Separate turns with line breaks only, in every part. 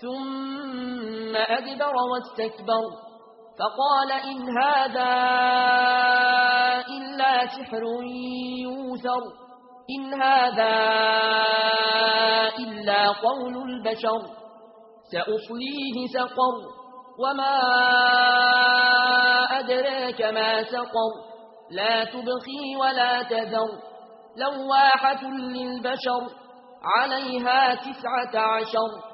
ثم أدبر واستكبر فقال إن هذا إلا سحر يوثر إن هذا إلا قول البشر سأصليه سقر وما أدراك ما سقر لا تبخي ولا تذر لواحة للبشر عليها تسعة عشر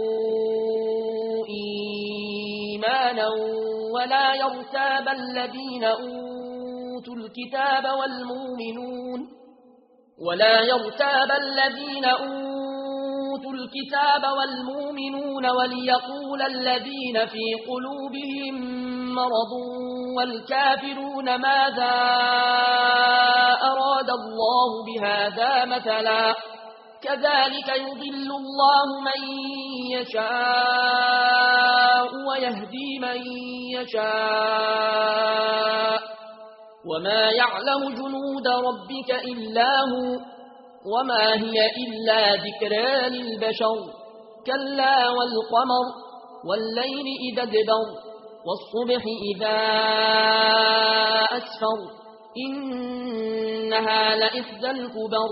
إيمانا ولا يرتاب الذين أوتوا الكتاب والمؤمنون ولا يرتاب الذين أوتوا الكتاب والمؤمنون وليقول الذين في قلوبهم مرض والكافرون ماذا أراد الله بهذا مثلا كذلك يضل الله من يشاء ويهدي من يشاء وما يعلم جنود ربك إلا هو وما هي إلا ذكرى للبشر كلا والقمر والليل إذا دبر والصبح إذا أسفر إنها لإحدى الكبر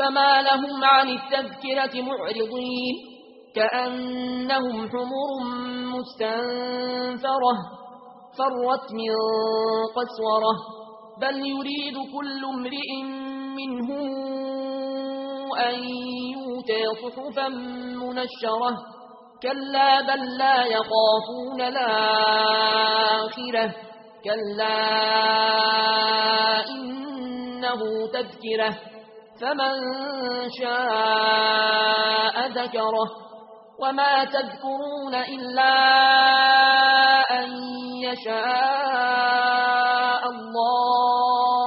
فما لهم عن التذكرة معرضين كأنهم حمر مستنفرة فرت من قسورة بل يريد كل امرئ منهم أن يوتي صحفا منشرة كلا بل لا يقافون الآخرة كلا إنه تذكره فمن شاء ذكره وما تذكرون إلا أن يشاء الله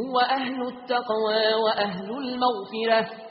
هو أهل التقوى وأهل المغفرة